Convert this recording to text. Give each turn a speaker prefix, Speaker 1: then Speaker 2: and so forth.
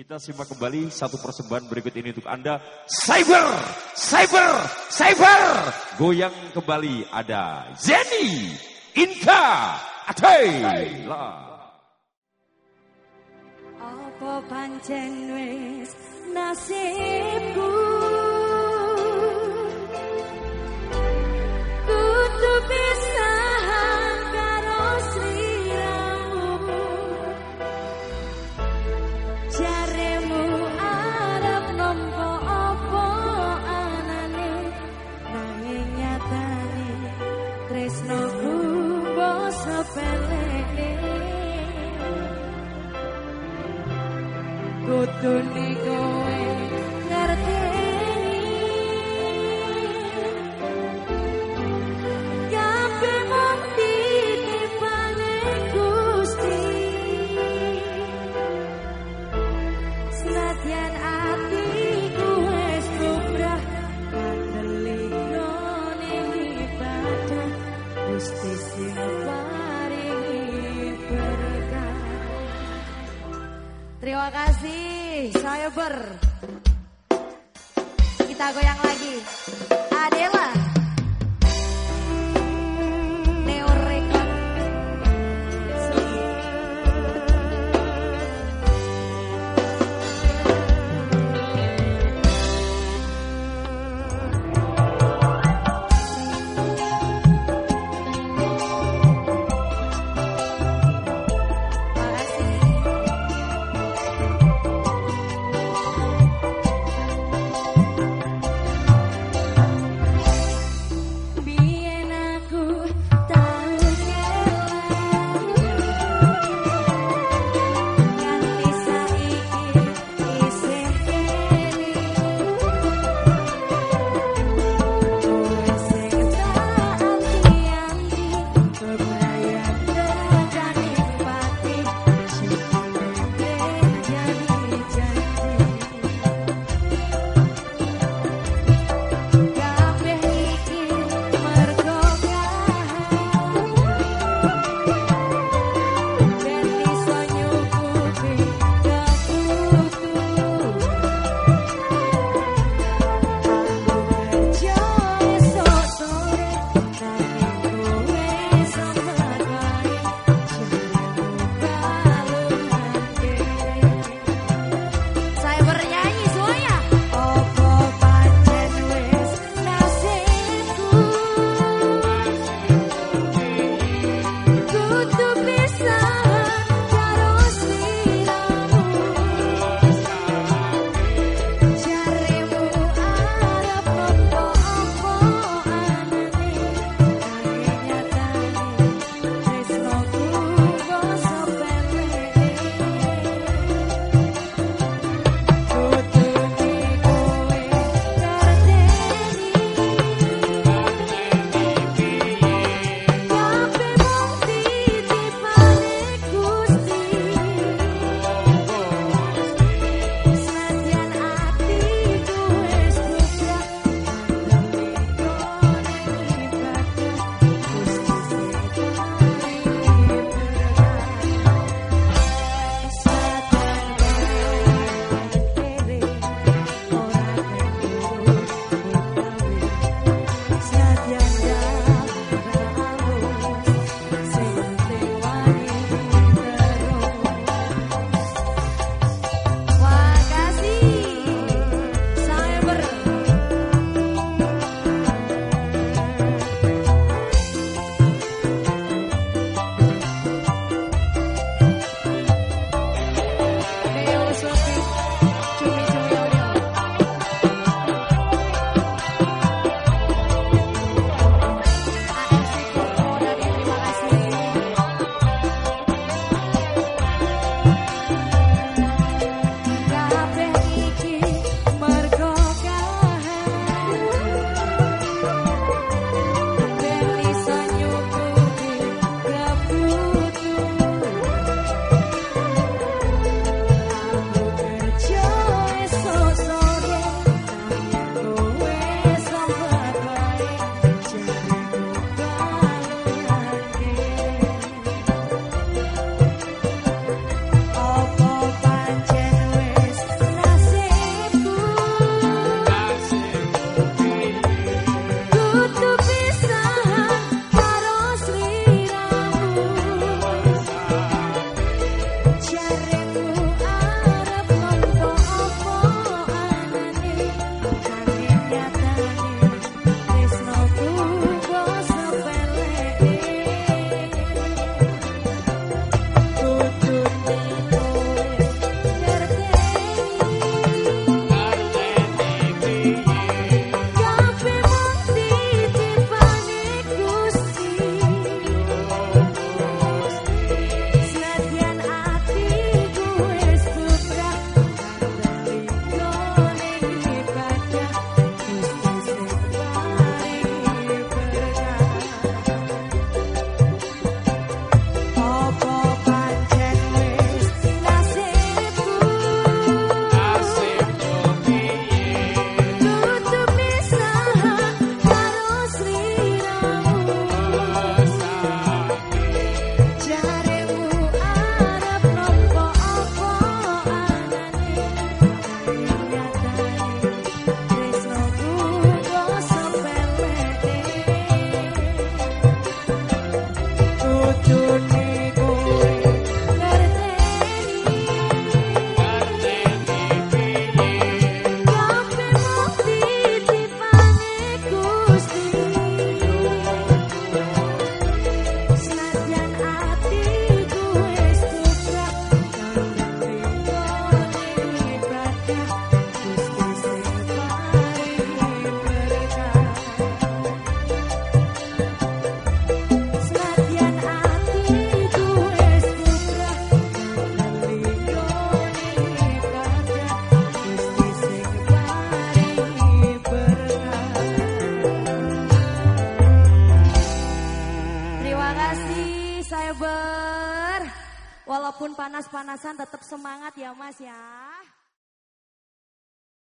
Speaker 1: Kita simak kembali satu persembahan berikut ini untuk Anda. Cyber, Cyber, Cyber. Goyang kembali ada Zeni, Inka, Atela.
Speaker 2: Apa pancen wis nasibku Santo Terima kasih, saya ber. Kita goyang lagi. Adela. Walaupun panas-panasan tetap semangat ya Mas ya.